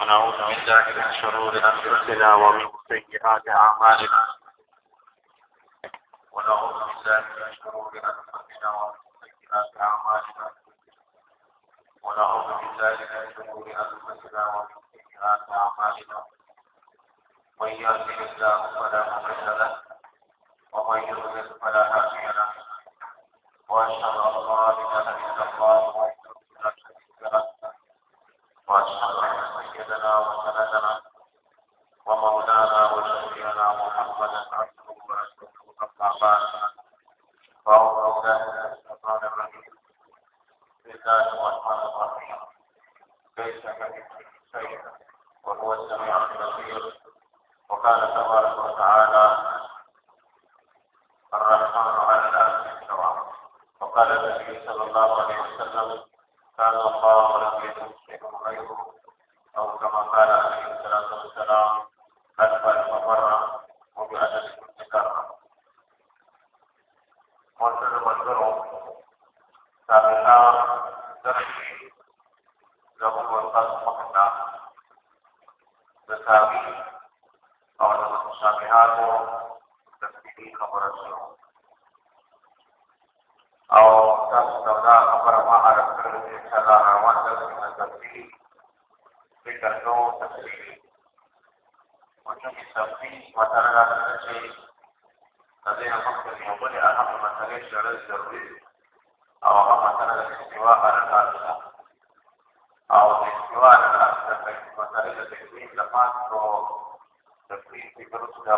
ونعوذ بالله من شرور أنفسنا ومن سيئات أعمالنا. ونعوذ بالله من شرور أنفسنا ومن سيئات أعمالنا. ونعوذ بالله من شرور أنفسنا ومن سيئات أعمالنا. من يهده الله فلا مضل له ومن يضلل فلا هادي له. وأشهد أن لا إله إلا الله وحده لا شريك له واشهد ان سيدنا وسندنا ومولانا وشفيعنا محمدا عبده ورسوله أما بعد. فأعوذ بالله من الشيطان الرجيم. بسم الله الرحمن الرحيم. ليس كمثله شيء وهو السميع البصير. وقال تبارك وتعالى الرحمن على الأرض استوى وقال النبي صلى الله عليه وسلم كان الله لم يكن شيء غيره او كما قال عليه الصلاه والسلام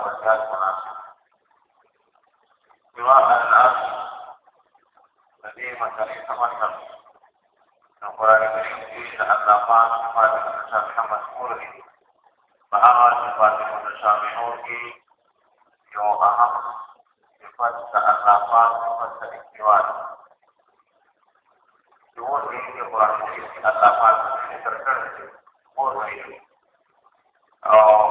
وزكاة مناسبة سواء الناس قديمة يتمثل القرآن الكريم فيه تعلقات صفات المتشابه مذكورة فأرى صفات المتشابهون يوم أهم صفات تعلقات صفات الاستواء يقول في القرآن الكريم تعلقات متشابهون أو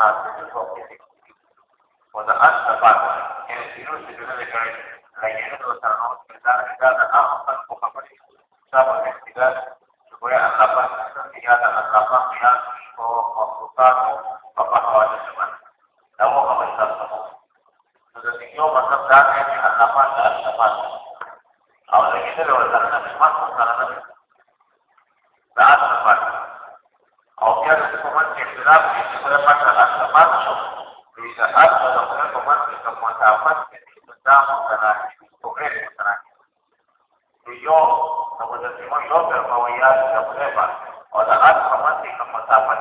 nato il suo esecutivo. Quando alza parte, e il signore si deve vedere, la iene lo sanno, che sta legata a un tanto capace, sta per investigare, se poi alla parte sta legata alla parte di altri, o a fruttato, o a parlare di mano. La uomo che sta sta Quando si chiama sta dare alla parte alla parte. Allora, che se lo sanno, ma non sanno. La altra parte. او بیا د حکومت اختلاف کې څه مسله marzo, di saat ada pemain pemain Montafán, que presentamos sedang el Congreso Nacional. Y yo, como decimos yo, pero tidak voy a la prueba, o la Arce romántica Montafán.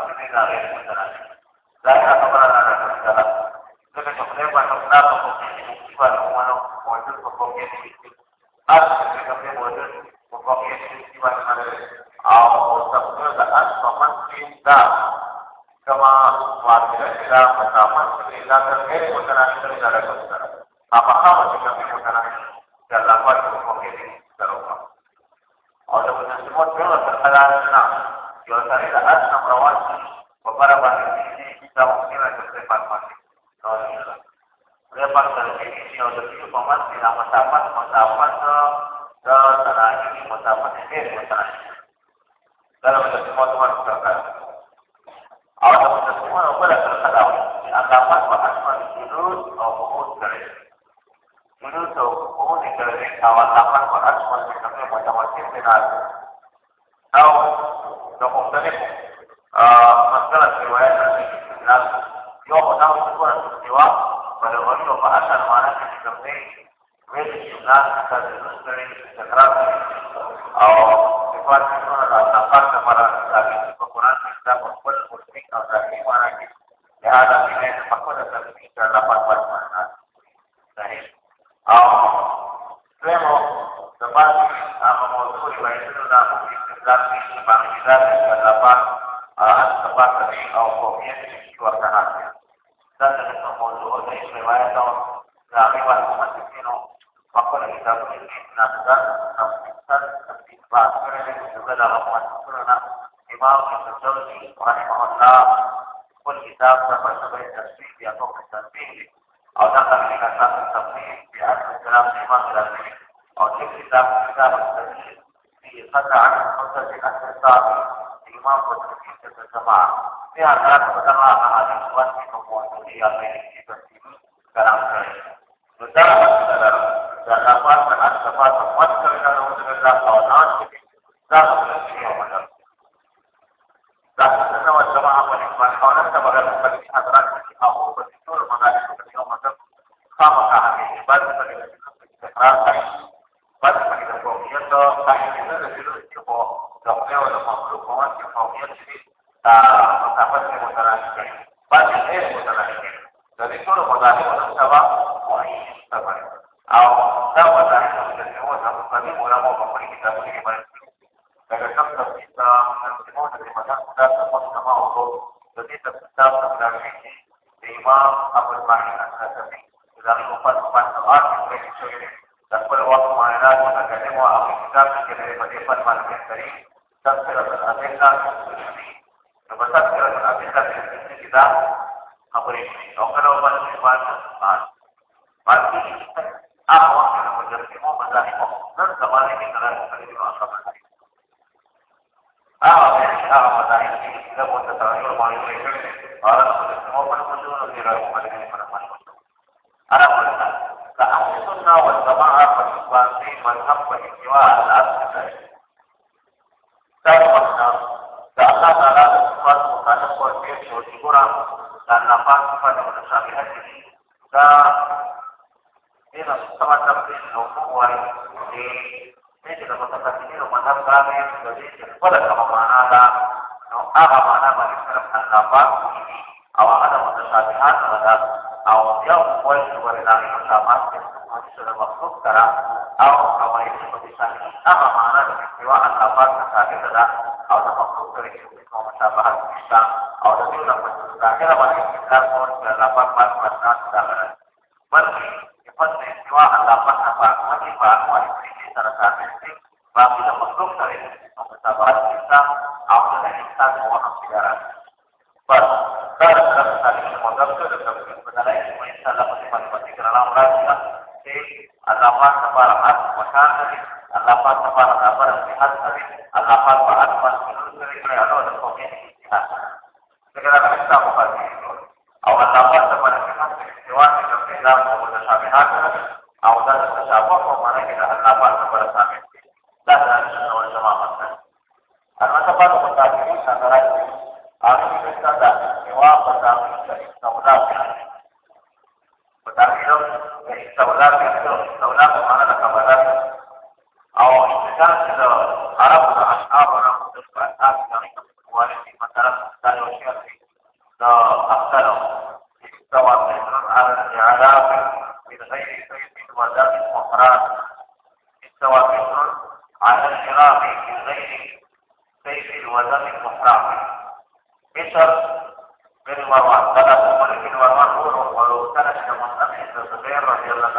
نقدر تفسير تفسيرات جبل dan nafas pada mutasabihat ini kita ini masuk semacam ilmu wali ini, ini sudah tempat ini rumah tangga ini jadi pada sama mana ada apa mana bagi serap dan nafas awal ada mutasabihat ada awal dia mulai dari dari bersama masih sudah waktu karena awal awal ini apa mana kekecewaan nafas mutasabihat adalah fara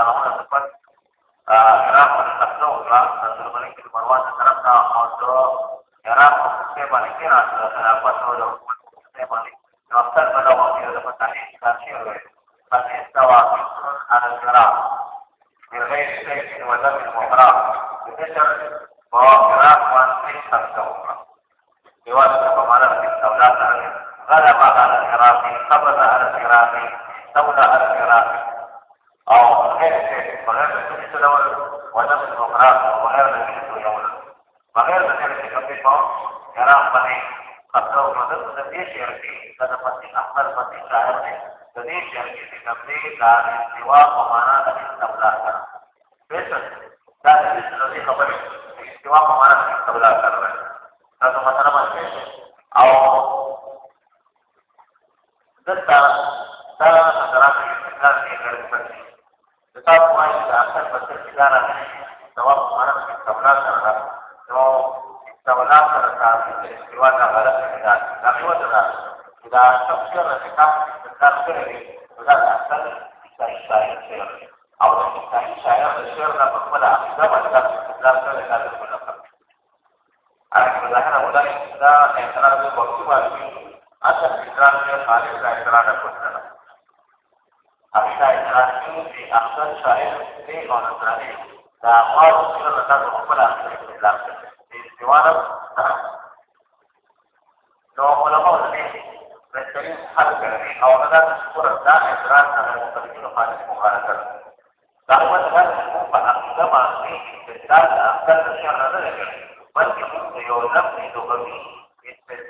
una tempat era la terbaik di Marwan serta untuk era sistem balik era terdapat seluruh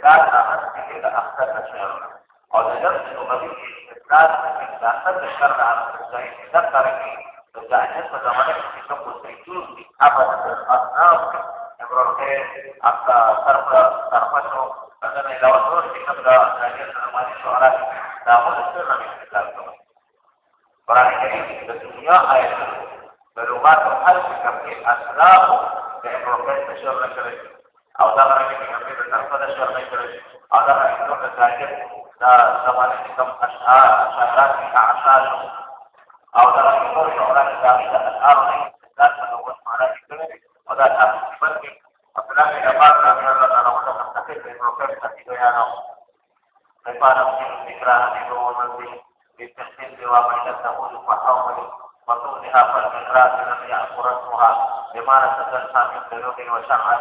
استثناء أخذت إلى أخذ الشرع والنفس اللغوية استثناء إذا أخذ الشرع عن الزين ذكر فيه فإذا نسبة زمانك تشبه الزيتون أبدا الأصناف إبراهيم حتى صرف صرفته فإذا لو أصور في قبل ذلك المالي شعراء لابد السر من الكتاب قرآن الكريم بالدنيا آية بلغات الحرف كم الأسلاف لإبراهيم تشرع كريم او دا راځي چې موږ د طرفه د شعر نه کړی او دا راځي چې ذاکر دا زمانه کې کوم اشعار اشعارات کې اشعار او دا راځي چې موږ شعر نه دا اشعار نه دا څه وخت معنا کړی او دا خپل کې خپل کې دا پات راځي دا راوته په تکي په پروګرام کې دی یا نو لپاره چې فکرانه دي دوه دي د تخصیص دی واپس تاسو په حواله وتوضيحها فالمقراء الذي يعبر اسمها بمعنى تسلسل من قلوب وشعر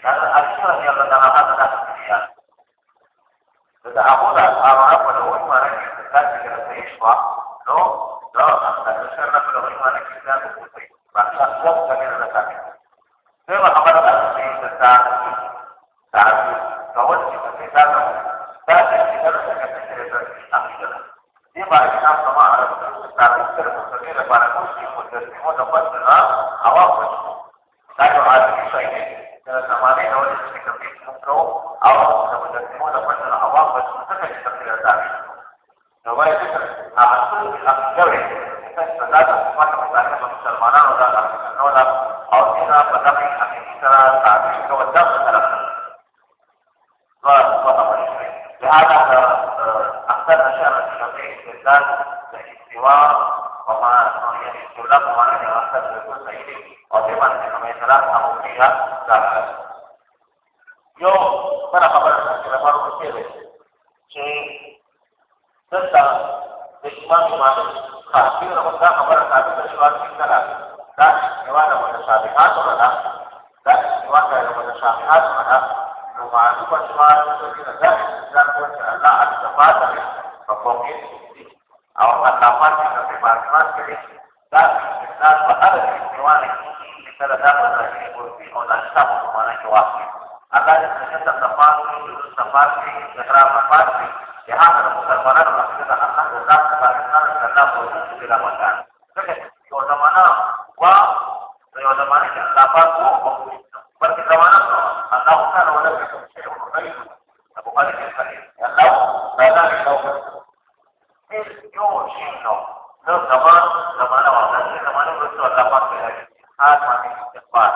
karena Aisyah yang Allah kata ya Kata Abu aku Arab pada umar yang dekat dengan Islam, no, no, akan besar pada umar yang kita kumpul. no, no, sama, sama ada wakil, sama ada bersuara dapat berhasil. Hal mana istighfar.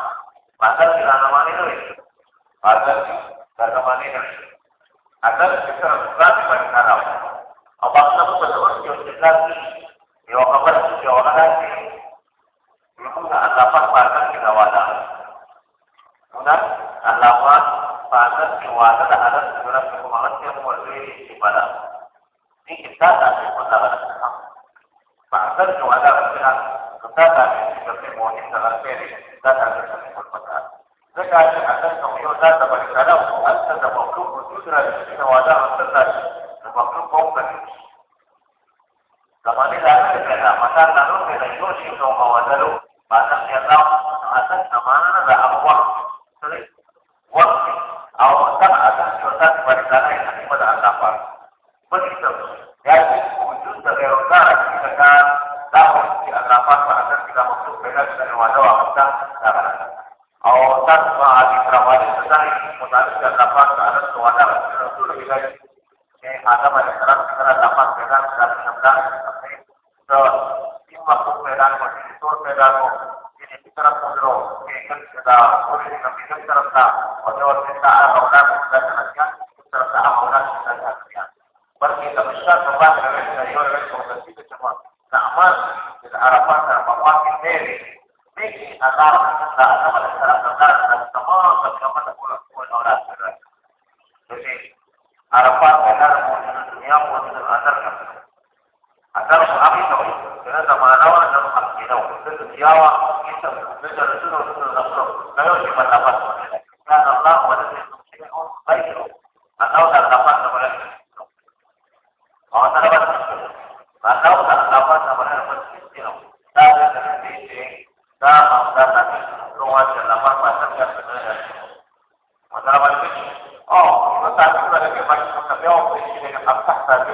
Tadi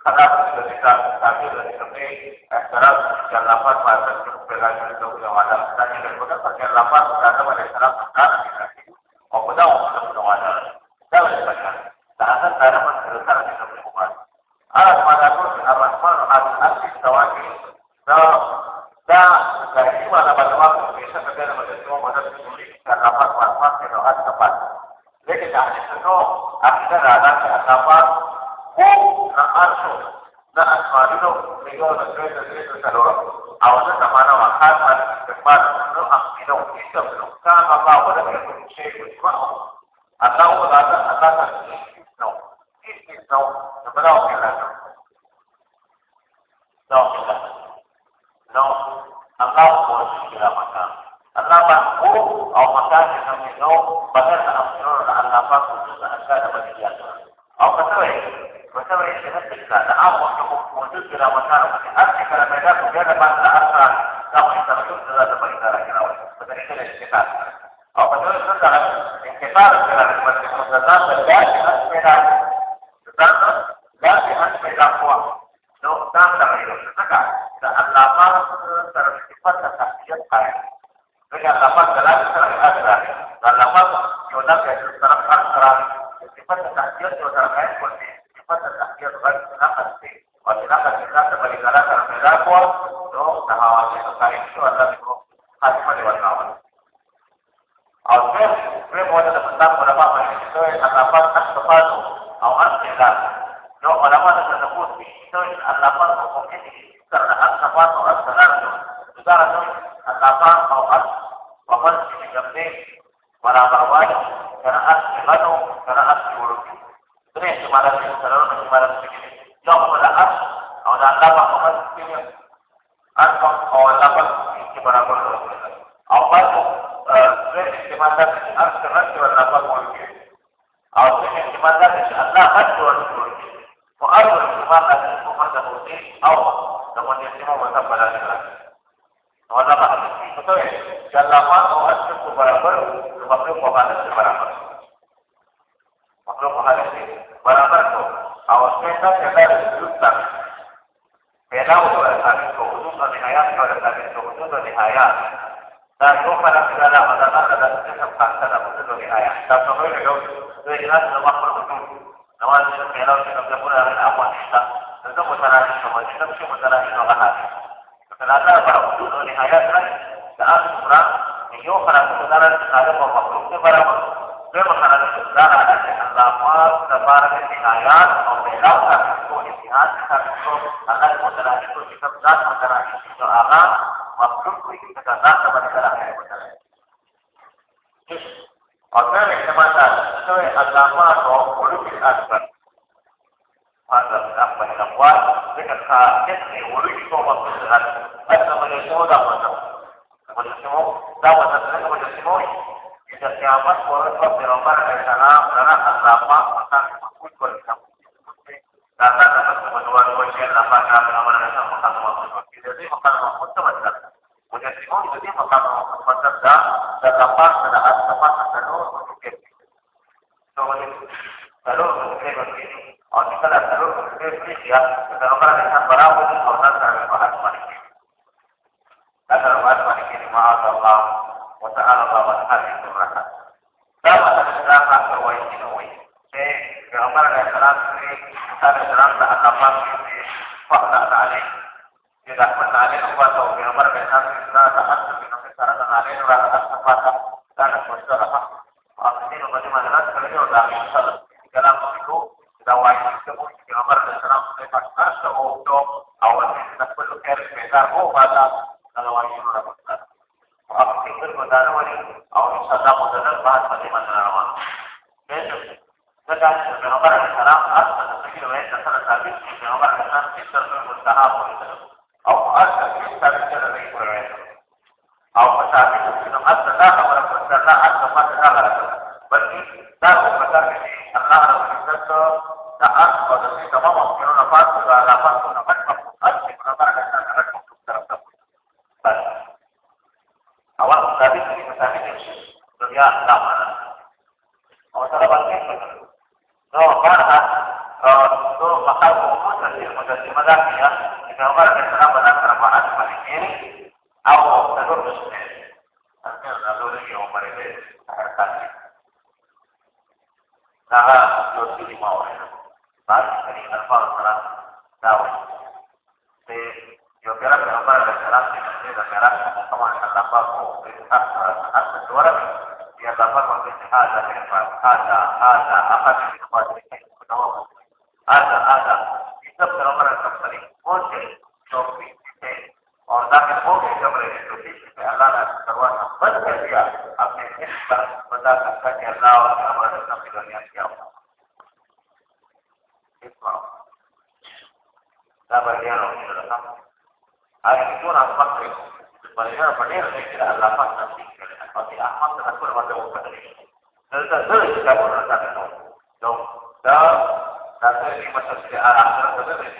karena ketika tadi dari kami sekarang yang delapan pasal yang berlaku di tahun yang ada. Tadi daripada pasal delapan كان مسلما bertakwa, tolong tahawannya kekal itu adalah آیات دا څو خلک دا له الله تعالی د څخه پاتې دا په دې آیات دا څو یو یو د اخلاص د مخه په کوم نواز چې له الله څخه په اړه افغانستان دا په سره چې ما چې څه په سره چې هغه حاصل فلاذا برو د نهایت دا اخره یو خلک دا له خالق او مخلوق ته برابر دا مخالف دا الله پاک تبارک نهایت او بلاغت کو اتحاد څخه هغه متراکم څخه ذات متراکم هغه Rasulullah SAW alaihi apa? Bergerak berapa bergerak tidak bergerak teman kata perintah saat bersuara dia dapat membaca ada ada ada ada apa yang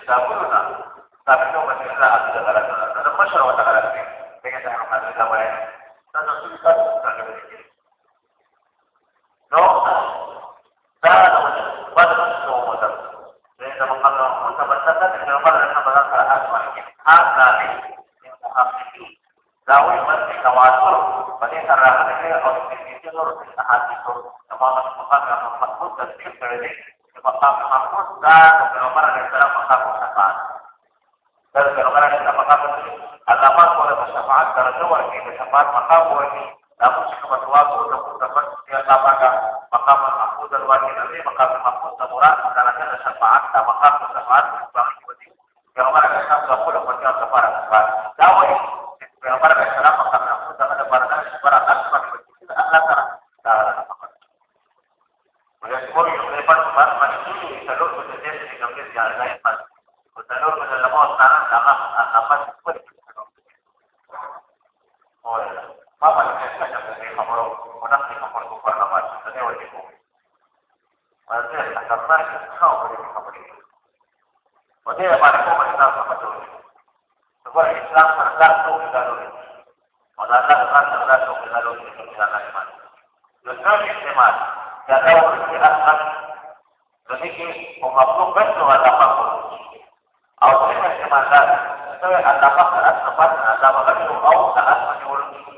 está, bueno, maksudnya wajib mukmin. Maksudnya karena kau wajib mukmin. Maksudnya pada kau Islam sama dulu. Sebab Islam tergantung dengan dulu. Masalah kan tergantung dengan dulu itu dengan iman. Justru iman jadau berkirakan memiliki memaklumkan dengan apa pun. Awalnya iman dan sesuai antara keras tempat antara kedua awal keras menyuruh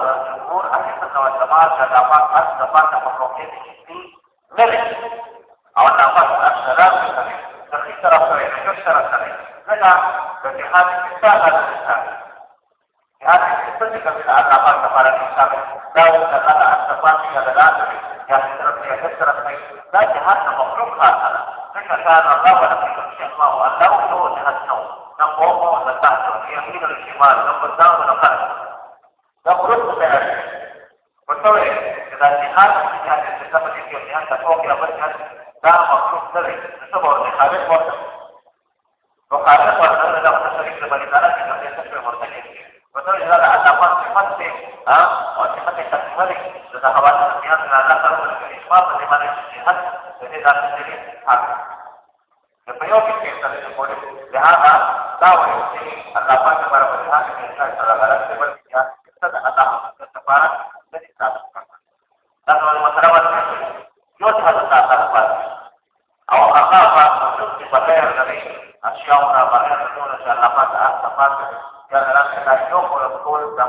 والسماء تتفاق السفاق مخلوقين الشتي ملك او تفاق الشراب السمي تخي طرف سوي نجوش طرف سمي لنا بجهاد الإنسان هذا الإنسان جهاد الإنسان كمن أتفاق تفاق الإنسان داو تتفاق السفاق يدلان يا حسرة يا حسرة لا جهاد مخلوق هذا ذكر كان الله ولم يكن الله الله هو جهاد نوم نقوم ونتحدث يمين الشمال نقدام ونقدم تفوق الى لبرکت دا مخصوص نه دی څه به مخالف ورته مخالف ورته د خپل شریک د باندې دا چې د څه په ورته کې وته دا د علاقات صفات ها او صفات تقریبا د صحابه سره د الله تعالی په اسباب باندې باندې صحت د دې داسې دی حاضر د په یو کې څه د کومه لهدا دا وایي چې الله پاک لپاره په حق څه alla parte del canale da Dio con la scorsa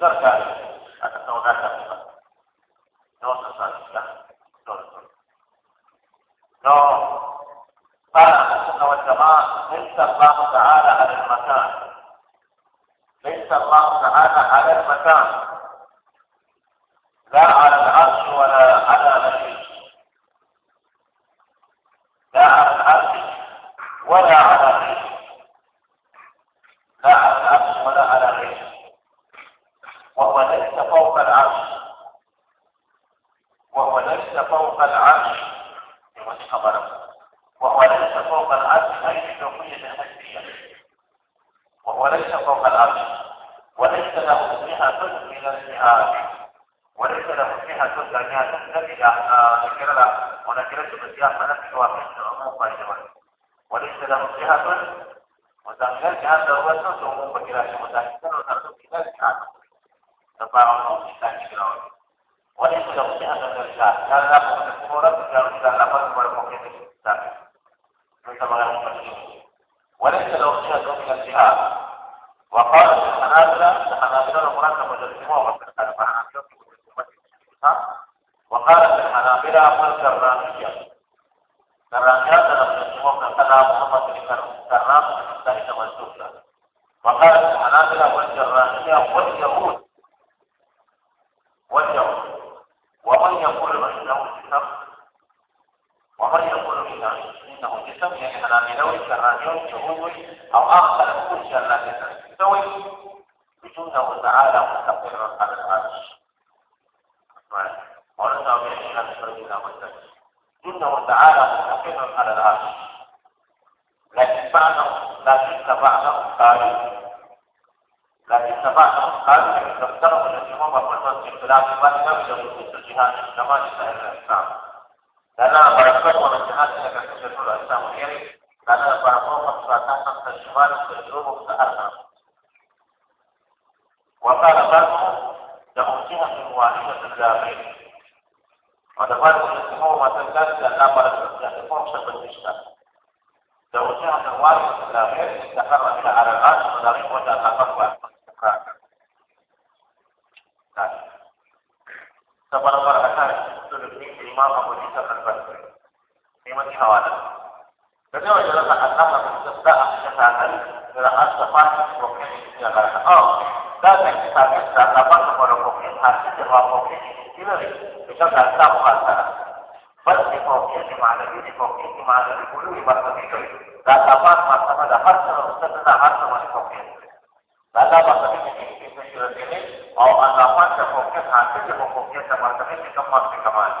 ترجع التوضيحات توصل صالح توصل الله تعالى على المكان. يوم شهود أو آخر كل جنات تستوي بسنة وتعالى مستقرا على العرش ورزقنا من الشمس رجلا والشمس جنه وتعالى مستقرا على العرش لكن بعضهم لكن بعضهم قالوا لكن بعضهم قالوا ان تفترض الامام احمد في خلاف ما نفسه نصوص الجهاد الشمالي سائر الاسلام لنا بركات ومن جهات لك في الاسلام اليمين فاتحة الشمال تجربه متأثر segala oh datang kita bisa dapat kepada mungkin hati bahwa mungkin tidak kita tidak tahu bahasa pasti mungkin di mana ini mungkin di mana di bulu di mana itu dapat masa pada hati terus masih mungkin dapat tapi ini kita ini mau anggapan mungkin hati mungkin sama sekali kita masih ke mana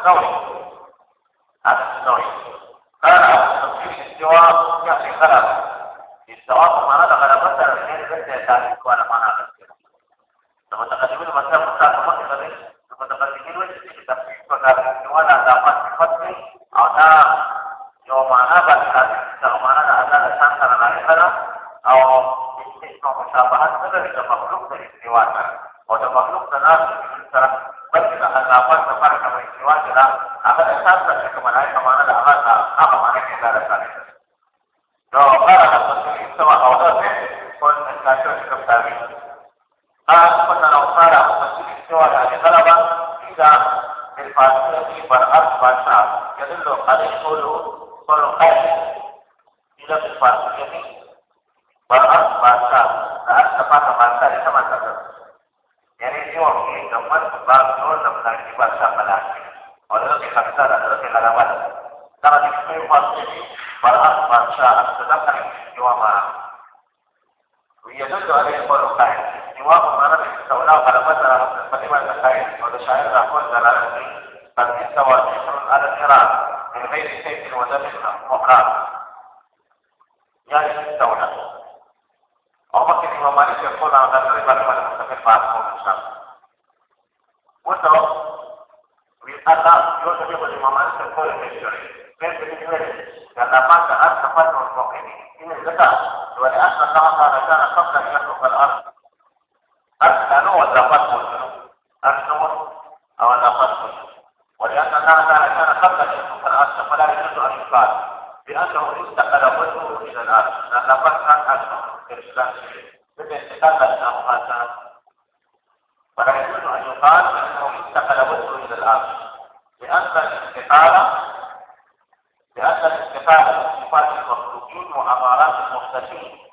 الثوري الثوري قال تصحيح السواء يعني غلبة السواء معنى غلبة الخير بس يتعلق على معنى غلبة المتقدمين مثلا مستعد مصر ليش المتقدمين وجه في تصحيح وكان السواء علامات فتني او دا یو معنا بس دا معنا د الله شان سره راځي او هیڅ کوم مشابهت نه لري د مخلوق د استوا سره قبل أن يخلق الأرض أرسلوا وزفته أرسلوا أو زفته ولأن الله تعالى كان قبل أن يخلق الأرض فلا يجوز أن يقال بأنه استقل وجهه إلى الأرض لأن فتحا أرسل في الإسلام بالانتقال الأمهات ولا يجوز أن يقال أنه انتقل وجهه إلى الأرض لأن الانتقال لأن الانتقال من صفات المخلوقين وأمارات المختلفين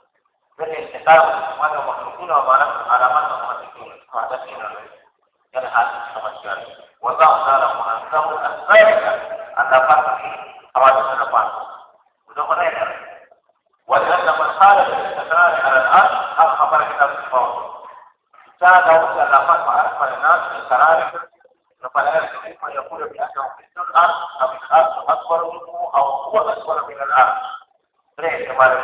بالانتقال من صفات المخلوقين وأمارات علامات المخلوقين محدثين يعني هذه الشمسيات والله تعالى منزه الثالثة أن فرق في حوادث الأفعال وده ولأن من خالف الاستقرار على الأرض الخبر كتاب الفوز ساد وجه الأخذ وأكبر الناس من قرار فلا يستطيع أن يقول بأنه مثل الأرض أو الأرض أكبر منه أو هو أكبر من الأرض ليه كمان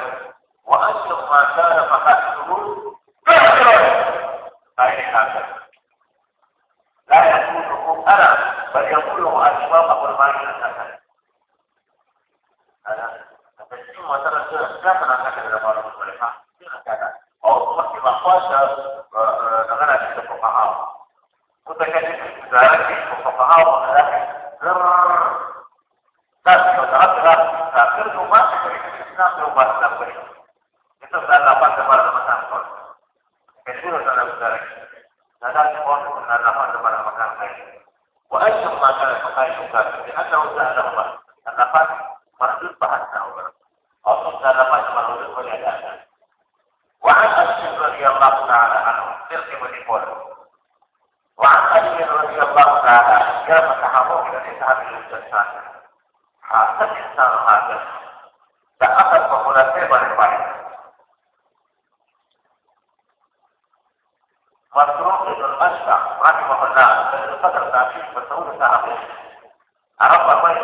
هغه پخپل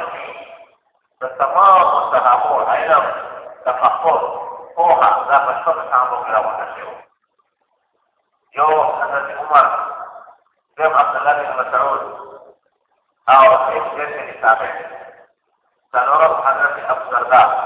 د تمام صحابو علم تفکر پوهه دا په شپږ صحابو کې روانه شوې یو حضرت عمر دویم عبدالله بن مسعود او دریم زید بن ثابت څلورم حضرت ابوالدرداء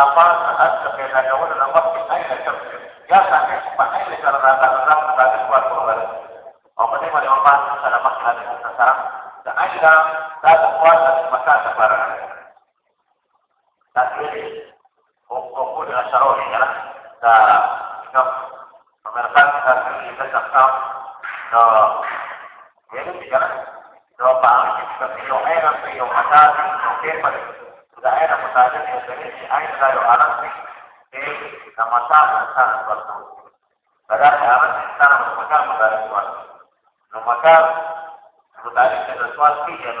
له النافان أنت بين sesuatu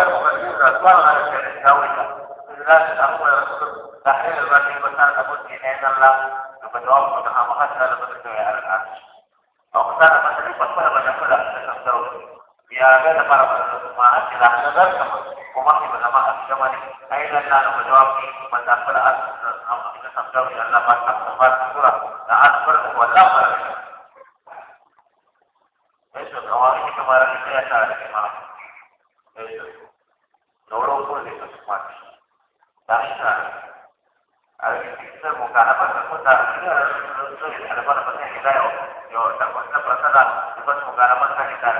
baru harus kamu Allah sudah para bernama ini kemarin Tasha. Artinya kita. Ini ada kita Kita kita.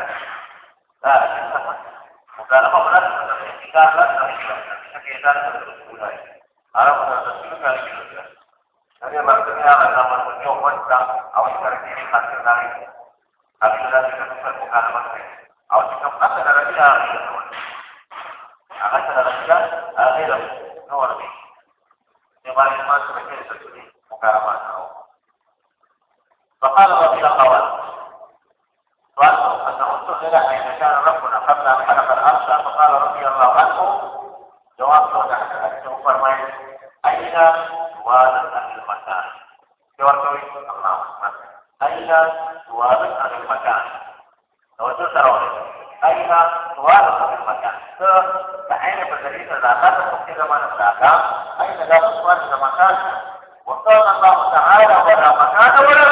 Nah, kita Jadi maksudnya mencoba kita kita kita, أين سؤال عن المكان. وتسرون أين سؤال عن المكان؟ فعين بذلك العلاقات في زمان العلاقات أين لا سؤال المكان؟ وقال الله تعالى ولا مكان ولا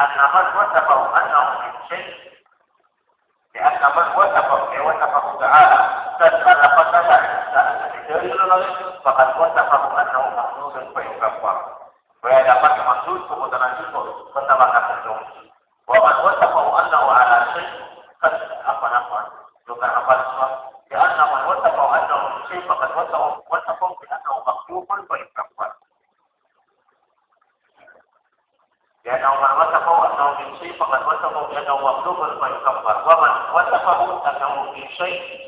لأن من وصفه أنه من شيء لأن من وصفه وصفه تعالى تدخل قتل الإنسان بدليل فقد وصفه أنه مخلوق فيكفر ويدفع مخلوق فمتنجس فتبقى بشيء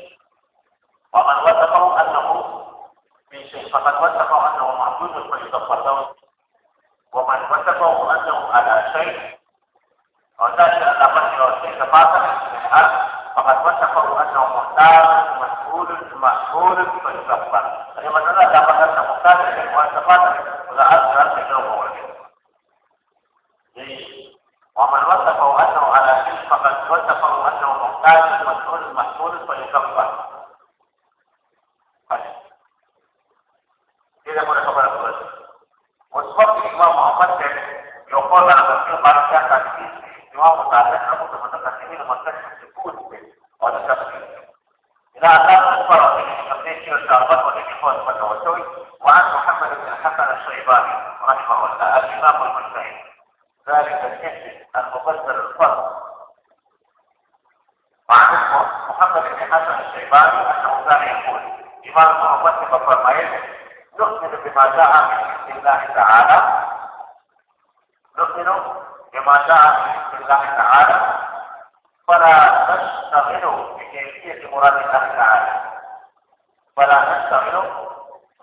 ولا نشتغل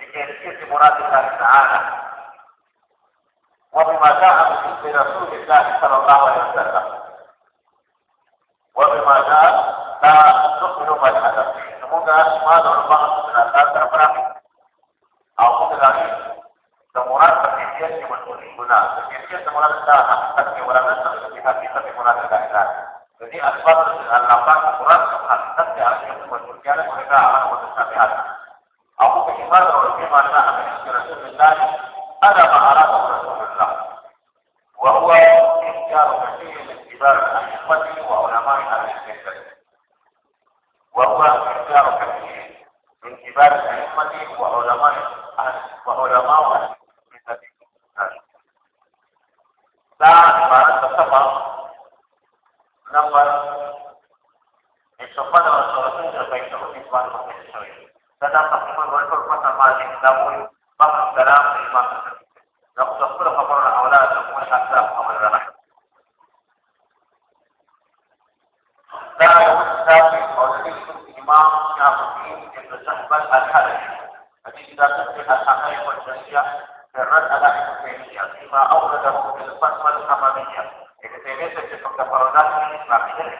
بكيفية مراد الله تعالى وبما جاء من رسول الله صلى الله عليه وسلم وبما جاء لا نؤمن بالحدث semoga semua orang benar terperang atau tidak semurat terkecil di mana terkecil semurat kita akan semurat terkecil hati مراد الله تعالى jadi asbab dengan lapang semurat hakikat yang akan mereka Ashab. الإسلامية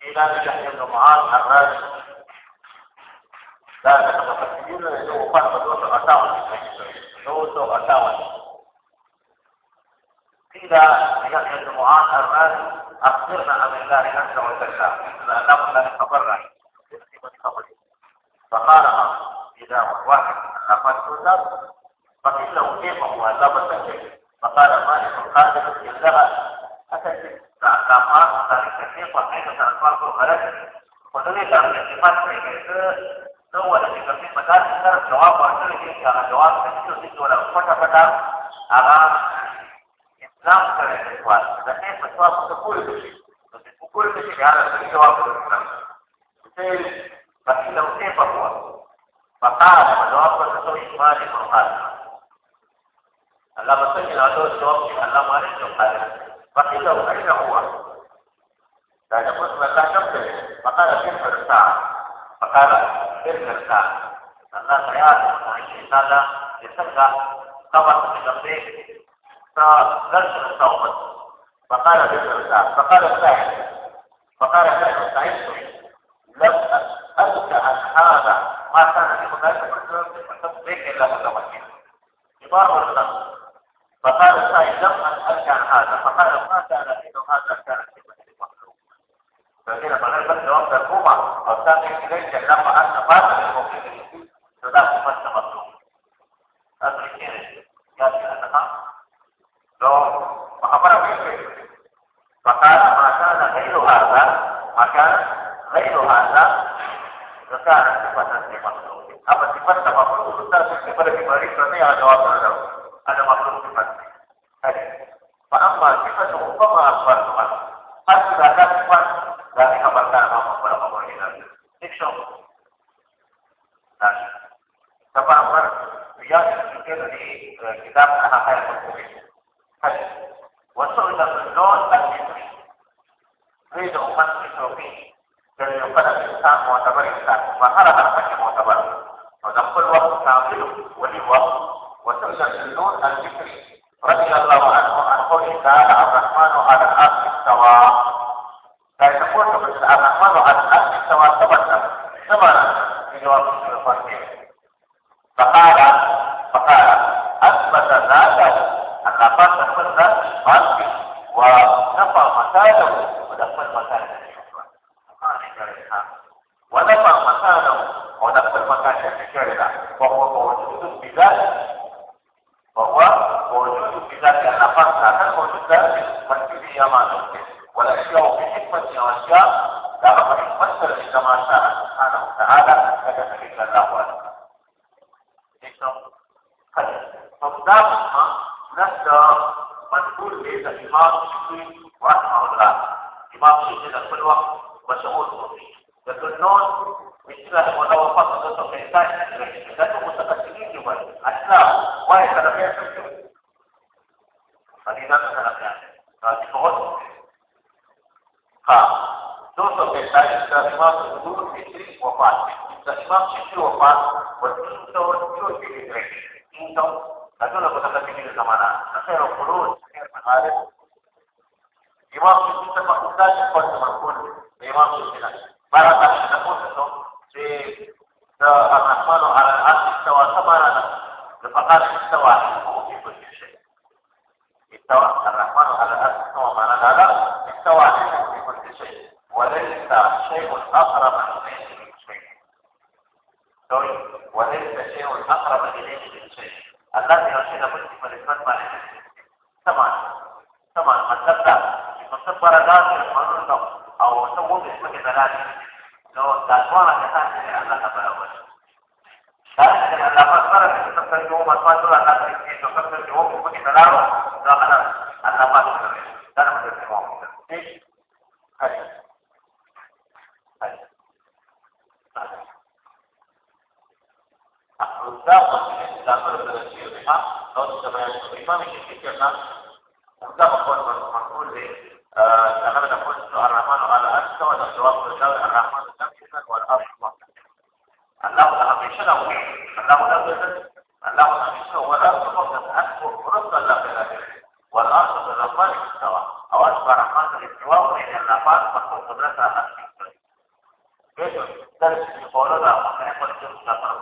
في باب شحن النقعات الراجل ذلك المفسرين له فرق دوس غساوة. دوس غساوة. قيل لشحن النقعات الراجل أخبرنا عن الله عز وجل. مثل أنه لا يتبرع فقال إذا واحد أخذ النار فقيل له كيف هو؟ لبس فقال مالك القادم إن لها أتت دا دا پاس د کتې په هغه سره خپل کو غلط په دې دا چې پات کې څه نو ولا چې کتې په دا سره جواب ورکړي چې هغه جواب څه څه ولا پټه پټه هغه اسلام سره د پاس د دې په څو په کول شي نو د کول کې چې هغه څه جواب ورکړي څه پاتې نو څه په کوه پتا جواب په څه باندې په حال الله بس کې راځو جواب الله مالک جو قادر فقيل له أين هو؟ بعد قلت لا تمتلك فقال كيف الساعة؟ فقال كيف الساعة؟ الناس عيال معيشين هذا يسمى خبر من البيت فدرس الصوم فقال كيف الساعة؟ فقال الساعة فقال كيف سعيد لم أسألك عن هذا ما كان في مدرسة كنت بك إلا متوكل عبارة النصر فقال السائل لم أسألك عن هذا فقال ما كان حين هذا كان في فهنا فقال بس جواب ترجمة أو تأتي إليك لما أنت فاهم الموقف فلا تفت مطلوب هذا الشيء يأتي أنها لو فأمر به فقال ما كان غير هذا ما كان غير هذا فكان صفة لمطلوب أما صفة مطلوب تأتي صفة لمريض فهي جواب له هذا مطلوب صفة فأما صفته فما أخبرتها حتى لا صفة dari kabarkan apa beberapa poin Fiction. Nah, Bapak Amar, dia juga dari kitab Ahakal Al-Qur'an. Hadis. Wasul ila berdon al-Jibri. Rida umat Isrofi. Dan إمام شفیع په خپل ځای په تمرکز امام شفیع بارا تاسو ته پوښتنه چې د الرحمن على العرش استوى سبارا د فقط استوى. استوى الرحمن على العرش استوى. معنا هذا استوى في كل شيء وليس شيء أقرب اليه من شيء. وليس شيء أقرب اليه من شيء. الذي رشد بالنسبة للفتوى طبعا طبعا مطلب سفر داسې منو نو او څه وو چې مګ دلالي نو دا ځوان کسان چې الله تعالی وایي دا چې الله تعالی چې تاسو یو مسواک الله تعالی چې تاسو یو وو په کې دلالو دا انا الله تعالی دا نه مې کوم دا په دې ډول د رسول الله او د پیغمبر کې څه نه والأرض الله لا مشنا الله لا بلد الله لا مشنا والأرض فقط أكبر فرصة لا بلد والأرض بالرمان استوى أو أشبه رحمن الاستواء وإن النفاذ فقط قدرتها أكبر درس کې خورا دا مخه په څه څه سفر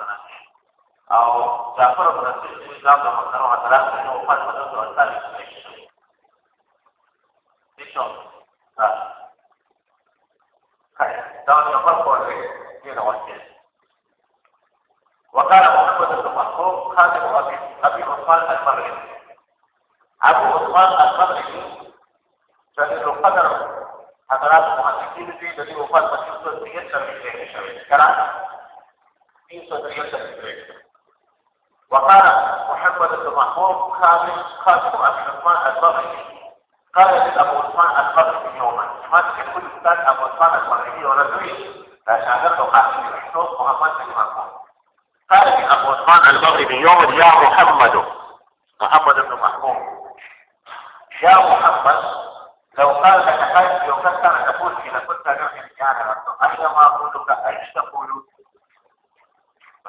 او سفر ورته چې دا د وقال محمد بن محفوظ خادم خادم ابي عثمان المغربي قال لي ابو عثمان الفضل يوما ما تقول أستاذ أبو عثمان الفضل ولا دوي لا شاهدت قاسم محسوس محمد بن مرحوم قال لي ابو عثمان المغربي يوما يا محمد. محمد بن محمود. يا محمد لو قال لك حاجة لو كنت أنا تقول كذا كنت أنا يعني اينما اقولك إيش تقول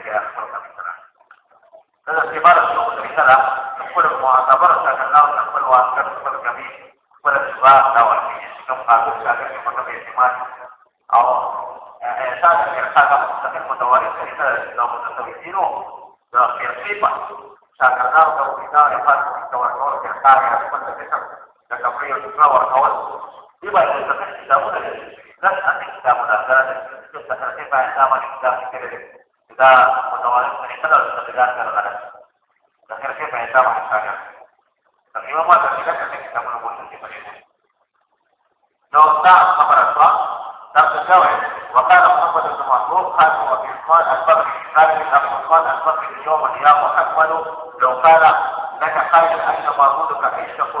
della sua vita. Nella settimana successiva non quello che ha lavorato a canale, non quello a canale, quello che mi quello che va a lavorare, si non fa questo anche se quando mi rimane a è stata per stata per poter lavorare per il nostro vicino, la per عثمان البغي اليوم يا محمد لو قال لك خالد أين معبودك إيش تقول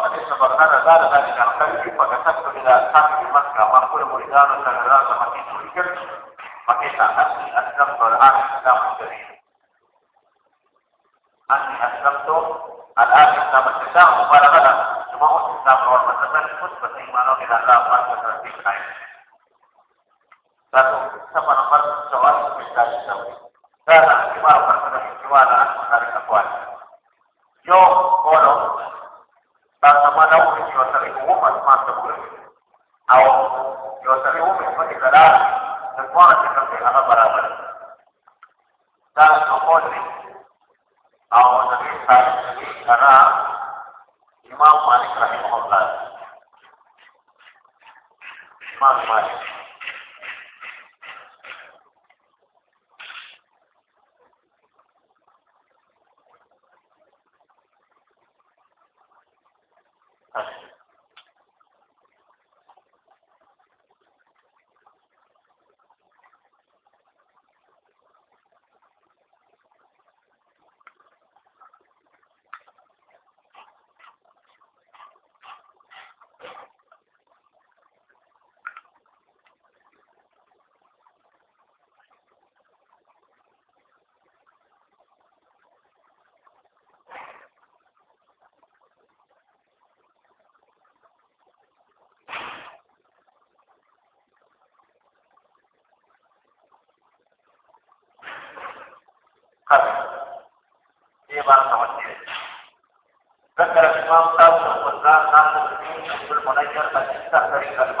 sabarkan ada ada dalam di pada saat penjelasan mas kapan pun muridnya negara sama diberikan pakai tangan di asam Quran Islam dari Ani itu ada asam sama kita semua kita berwarna sebenarnya pun penting mana kita tahu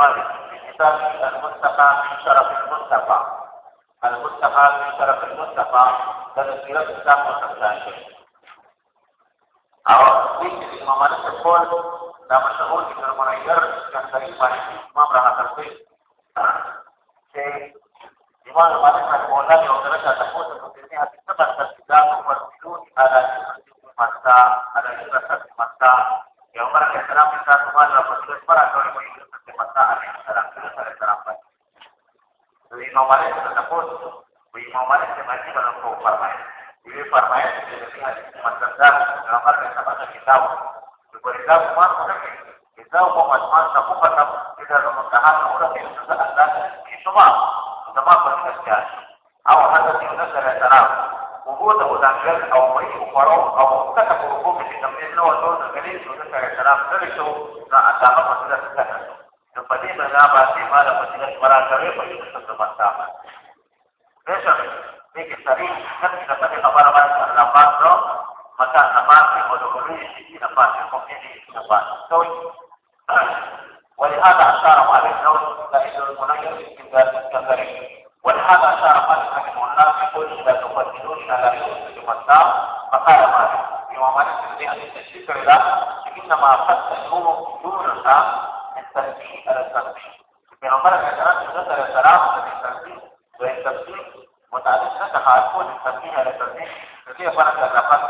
الاستخري المالك في كتابه المنتقى من شرف المصطفى المنتقى من شرف المصطفى تذكرة الإسلام والتسليم أو في الإمام مالك يقول لا مشهور ابن المنير كان كريم مالك د ځنګل او مې خوړو او کته په کوم کې د دې نو ټول د غلي د سره شراب سره شو دا هغه مسله ده نو په دې معنا باندې ما د مسله مرا کوي په دې څه باندې بشک دې کې سړي څنګه په دې خبره باندې نه پاتو مکه نه پاتې او د کومې شي نه پاتې خو دې نه پاتې لما خط يوم يونس من تنبيه على التنبيه پیغمبر حضرت صلی الله علیه وسلم د تنبيه د تنبيه متعلق څه تخاطب د تنبيه على التنبيه دغه فرق د لفظ